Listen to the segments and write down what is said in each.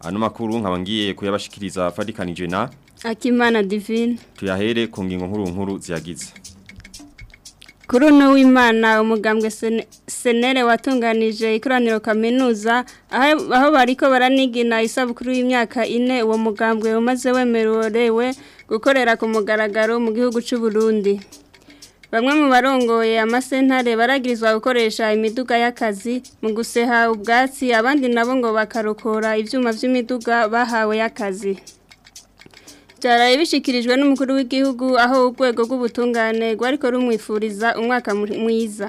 ano makuru nkaba ngiye kuyabashikiriza fadikanije na akimana divine tuyahere ku ngingo nkuru nkuru ziyagize kuri uno w'imana umugambwe senere watunganije ikoraniro kaminuza aho bariko ko baranigina isabukuru y'imyaka ine uwo mugambwe umaze wemerewe gukorera ku mugaragaro mu gihugu cy'u Burundi bamwe mu barongoye amasentare baragirizwa gukoresha imiduga y'akazi mu guseha ubwatsi abandi nabo ngo bakarokora ibyuma by'imiduga bahawe y'akazi byaraye bishyikirijwe n'umukuru w'igihugu aho urwego rw'ubutungane rwariko rumwifuriza umwaka mwiza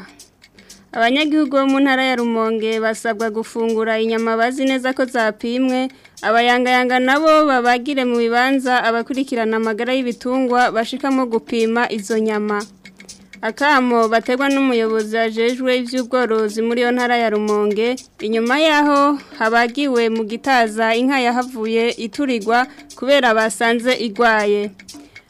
abanyagihugu bo mu ntara ya rumonge basabwa gufungura inyama bazi neza ko zapimwe abayangayanga nabo babagire mu bibanza abakurikirana amagara y'ibitungwa bashikamo gupima izo nyama akamo bategwa n'umuyobozi ajejwe iby'ubworozi muri iyo ntara ya rumonge inyuma yaho habagiwe mu gitaza inka yahavuye iturigwa kubera basanze igwaye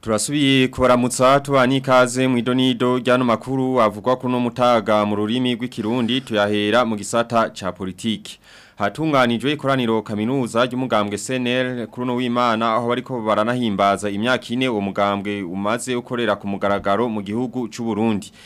turasubiye kubaramutsa tubana ikaze mu idonido ry'ano makuru avugwa kuno mutaga mu rurimi rw'ikirundi tuyahera mu gisata cya politiki hatunganijwe ikoraniro kaminuza ry'umugambwe seneri kuri uno w'imana aho bariko baranahimbaza imyaka ine uwo mugambwe umaze ukorera ku mugaragaro mu gihugu cy'u Burundi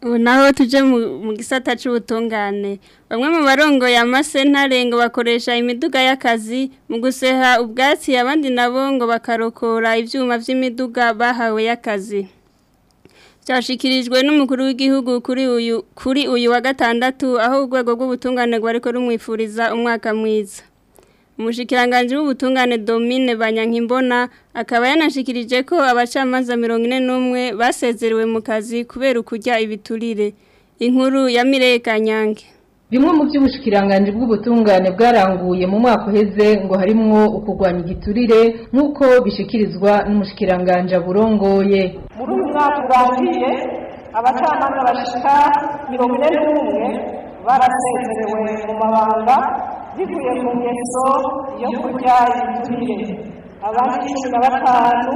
naho tujye mu gisata cy'ubutungane bamwe mu barongoye amasentare ngo bakoresha imiduga y'akazi mu guseha ubwatsi abandi nabo ngo bakarokora ibyuma by'imiduga bahawe y'akazi cyashikirijwe n'umukuru w'igihugu kuri uyu kuri uyu wa gatandatu aho urwego rw'ubutungane rwari rumwifuriza umwaka mwiza umushikiranganji w'ubutungane domine banyankimbona akaba yanashikirije ko abacamanza mirongo ine n'umwe basezerewe mu kazi kubera ukurya ibiturire inkuru ya mireye kanyange bimwe mu by'ubushikiranganji bw'ubutungane bwaranguye mu mwaka uheze ngo harimwo ukugwanya igiturire nk'uko bishikirizwa n'umushikiranganji aburongoye muri uyu mwaka urangiye abacamanza bashika mirongo barasezerewe mu mabanga Bivuye mu ngeso yo kurya inturire abandi cumi na batanu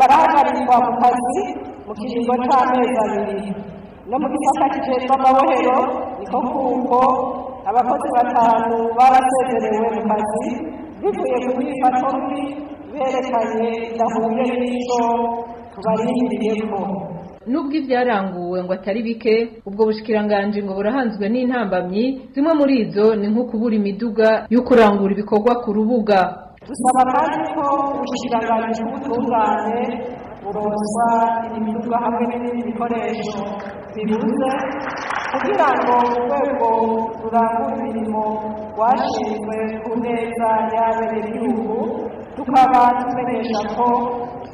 barahagarirwa mu kazi mu kiringo cy'amezi abiri no mu gisata kijejwe amabohero niko kuko abakozi batanu barasezerewe mu kazi bivuye ku bwifatwa mbi berekanye bidahuye n'icyo tubarindiriyeho nubwo ibyaranguwe ngo atari bike ubwo bushikiranganji ngo burahanzwe n'intambamyi zimwe muri izo ni nko kubura imiduga yo kurangura ibikorwa ku rubuga dusaba kandi ko ubushikiranganji bw'ubutungane buroza imiduga hamwe n'ibindi bikoresho bibuze kugira ngo urwego rurangura imirimo rwashinzwe ku neza y'abenegihugu tukaba tumenyesha ko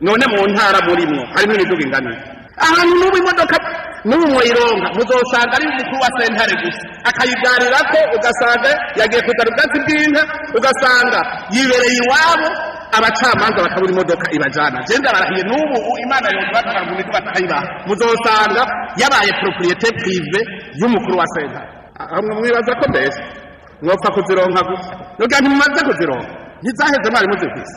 none mu ntara murimo harimo imiduga ingana ahantu n'ubu imodoka n'ubu muyironka muzosanga ari umukuru wa sentare gusa akayigarira ah, ko ugasanga yagiye kuzana ubwatsi bw'inka ugasanga yibereye iwabo abacamanza bakabura imodoka ibajyana genda barahiye n'ubu imana yumva batanga mu batayibaha muzosanga yabaye propriyete prive y'umukuru wa sentare mwibaza ko mbese mwapfa kuzironka gusa nubwo ntimumaze kuzironka ntizaheze mwari muzifise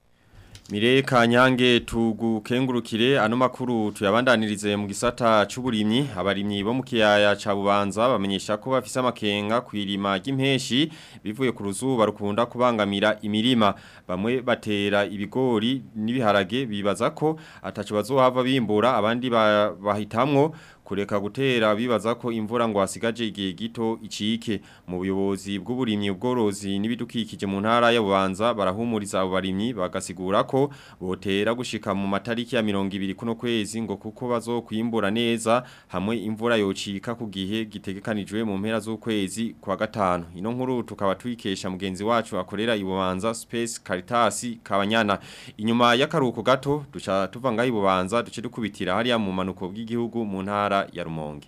Mire kanyange tugukengurukire ano makuru tuyabandanirize mu gisata cy'uburimyi abarimyi bo mu kiyaya ca bubanza bamenyesha ko bafise amakenga kwirima ry'impeshi bivuye ku ruzuba rukunda kubangamira imirima bamwe batera ibigori n'ibiharage bibaza ko atacu bazohava bimbura abandi bahitamwo kureka gutera bibaza ko imvura ngo asigaje igihe gito icike mu buyobozi bw'uburimyi ubworozi n'ibidukikije mu ntara y'abanza barahumuriza abo barimyi bagasigura ko botera gushika mu matariki ya 20 kuno kwezi ngo kuko bazokwimbura neza hamwe imvura yocika ku gihe gitegekanijwe mu mpera z'ukwezi kwa gatanu ino nkuru tukaba twikesha mugenzi wacu akorera ibubanza Space Caritas Kabanyana inyuma karuko gato duca tuvanga ibubanza duce dukubitira hariya mu manuko bw'igihugu mu ntara ntara ya rumonge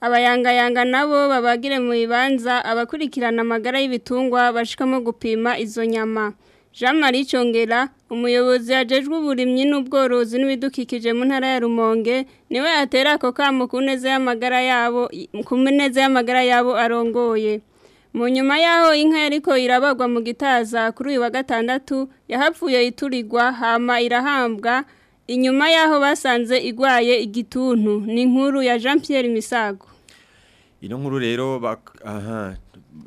abayangayanga nabo babagire mu bibanza abakurikirana amagara y'ibitungwa bashikamo gupima izo nyama jean marie cyongera umuyobozi yajejwe uburimyi n'ubworozi n'ibidukikije mu ntara ya rumonge niwe yatera ako kamo ku neza y'amagara yabo ku neza y'amagara yabo arongoye mu nyuma y'aho inka ariko irabagwa mu gitaza kuri uyu wa gatandatu yahapfuye iturigwa hama irahambwa inyuma y'aho basanze igwaye igituntu ni inkuru ya jean Pierre misago ino nkuru rero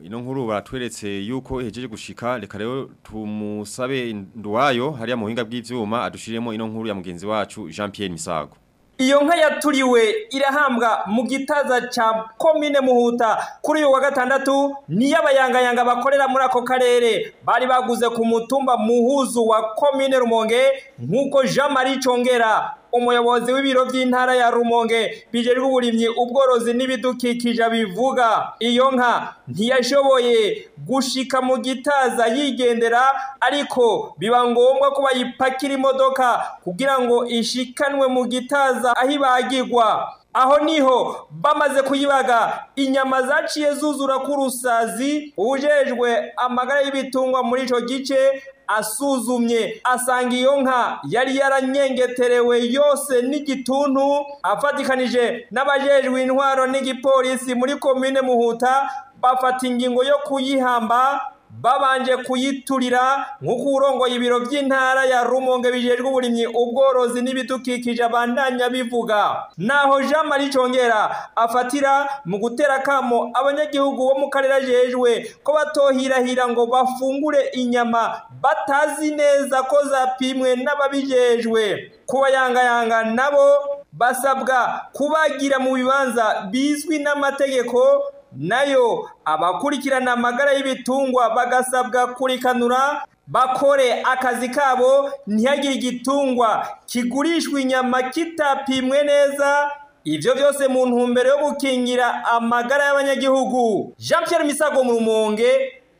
ino nkuru batweretse yuko ihejeje gushika reka rero tumusabe nduwayo hariya mu buhinga bw'ibyuma adushyiremo ino nkuru ya mugenzi wacu jean Pierre misago iyo nka yaturiwe irahambwa mu gitaza cya komine muhuta kuri uyu wa gatandatu niyo abayangayanga bakorera muri ako karere bari baguze ku mutumba muhuzu wa komine rumonge nk'uko jean marie cyongera umuyobozi w'ibiro by'intara ya rumonge bijejwe uburimyi ubworozi n'ibidukikije bivuga iyo nka ntiyashoboye gushika mu gitaza yigendera ariko biba ngombwa ko bayipakira imodoka kugira ngo ishikanwe mu gitaza aho ibagirwa aho niho bamaze kuyibaga inyama zaciye zuzura ku rusazi ujejwe amagara y'ibitungwa muri icyo gice asuzumye asanga iyo nka yari yaranyengeterewe yose n'igituntu afatikanije n'abajejwe intwaro n'igipolisi muri komine muhuta bafata ingingo yo kuyihamba babanje kuyiturira nk'uko urongoye ibiro by'intara ya rumonge bijejwe uburimyi ubworozi n'ibidukikije abandanya bivuga naho jean marie congera afatira mu gutera akamo abanyagihugu bo mu karere ajejwe ko batohirahira ngo bafungure inyama batazi neza ko zapimwe n'ababijejwe kubayangayanga nabo basabwa kubagira mu bibanza bizwi n'amategeko nayo abakurikirana amagara y'ibitungwa bagasabwa kurikanura bakore akazi kabo ntihagire igitungwa kigurishwa inyama kitapimwe neza ibyo byose mu ntumbero yo gukingira amagara y'abanyagihugu jean Pierre misago mu rumonge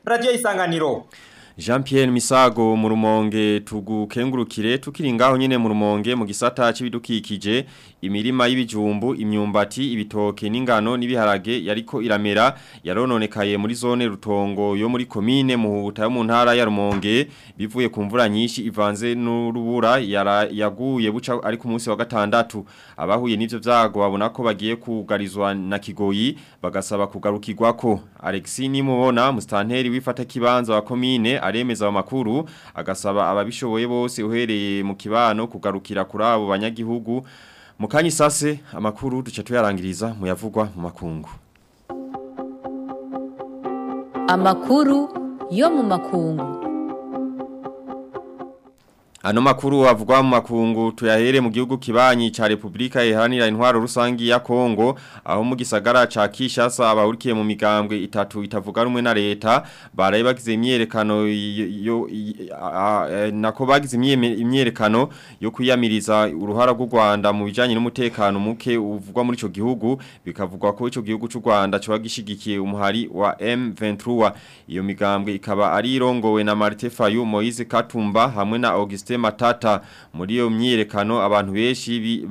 radiyo y'isanganiro jean Pierre misago mu rumonge tugukengurukire tukiri ngaho nyine mu rumonge mu gisata cy'ibidukikije imirima y'ibijumbu imyumbati ibitoke n'ingano n'ibiharage yariko iramera yarononekaye muri zone rutongo yo muri komine muhuta yo mu ntara ya rumonge bivuye ku mvura nyinshi ivanze n'urubura yaguye buca ari ku munsi wa gatandatu abahuye n'ivyo vyago babona ko bagiye kugarizwa na kigoyi bagasaba ko Alexi nimubona mustanteri wifata kibanza wa komine aremeza amakuru agasaba ababishoboye bose uhereye mu kibano kugarukira kuri abo banyagihugu mukanyi sase amakuru duce tuyarangiriza muyavugwa mu makungu amakuru yo mu makungu Ano makuru avugwa mu makungu tuyahere mu gihugu kibanyi cha Republika Iharanira Intwaro Rusangi ya Kongo aho mu gisagara ca kishasa abahurikiye mu migambwe itatu itavuga rumwe na leta baraye bagize imyerekano yo nako bagize imyerekano yo kuyamiriza uruhara rw'u Rwanda mu bijanye n'umutekano muke uvugwa muri ico gihugu bikavugwa ko ico gihugu c'u Rwanda cyo gishigikiye umuhari wa M23 iyo migambwe ikaba ari irongowe na Martefa Fayu Moise Katumba hamwe na Auguste matata muri iyo myiyerekano abantu benshi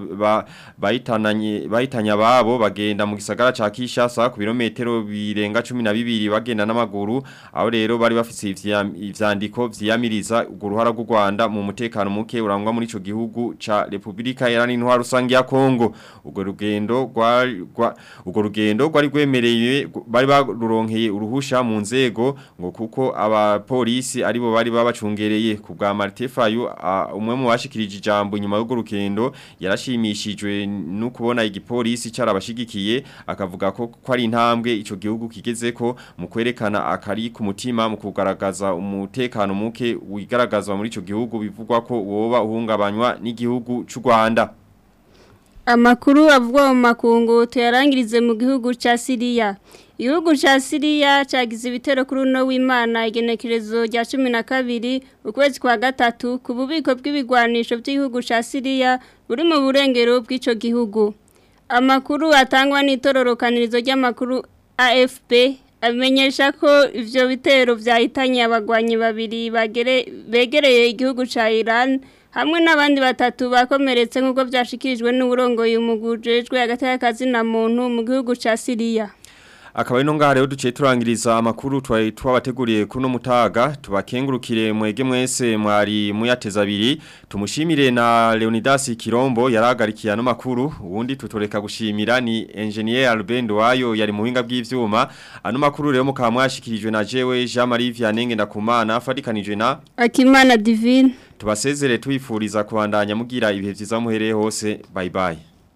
bahitanya babo bagenda mu gisagara ca kishasa ku birometero birenga 12 bagenda n'amaguru aho rero bari bafise ivyandiko vyiyamiriza uruhara rw'u Rwanda mu mutekano muke urangwa muri ico gihugu ca Republika Iharanira Ntwa Rusangi ya Kongo urwo rugendo ugo rugendo rwari rwemereye bari baruronkeye uruhusha mu nzego ngo kuko abapolisi aribo bari babacungereye ku bwa umwe mu bashikirije ijambo nyuma y'urwo rugendo yarashimishijwe no kubona igipolisi cyarabashigikiye akavuga ko ko ari intambwe icyo gihugu kigezeko ko mu kwerekana akari ku mutima mu kugaragaza umutekano muke wigaragazwa muri icyo gihugu bivugwa ko woba uhungabanywa n'igihugu cy'u Rwanda amakuru avugwa mu makungu tuyarangirize mu gihugu cya siriya igihugu cya siriya cyagize ibitero kuri uno w'imana igenekerezo rya cumi na kabiri ukwezi kwa gatatu ku bubiko bw'ibigwanisho by'igihugu cya siriya buri mu burengero bw'icyo gihugu amakuru atangwa n'itororokanirizo ry'amakuru afp amenyesha ko ibyo bitero byahitanye abagwanyi babiri begereye igihugu ca Iran hamwe n'abandi batatu bakomeretse nk'uko byashikirijwe n'uburongo y'umugujejwe hagati y'akazi na muntu mu gihugu cya Siriya akaba ino ngaha rero turangiriza amakuru twari twabateguriye kuri uno mutaga tubakengurukire mwege mwese mwari muyateza abiri tumushimire na Leonidas Kirombo yaragarikiye ano makuru ubundi tutoreka gushimira ni engineer Albendo wayo yari mu winga bw'ivyuma ano makuru rero mukaba mwashikirijwe na jewe Jean Marie Vianney ndakumana afadikanijwe na Akimana Divine tubasezere tubifuriza kubandanya mugira ibihe byiza muhereye hose bye bye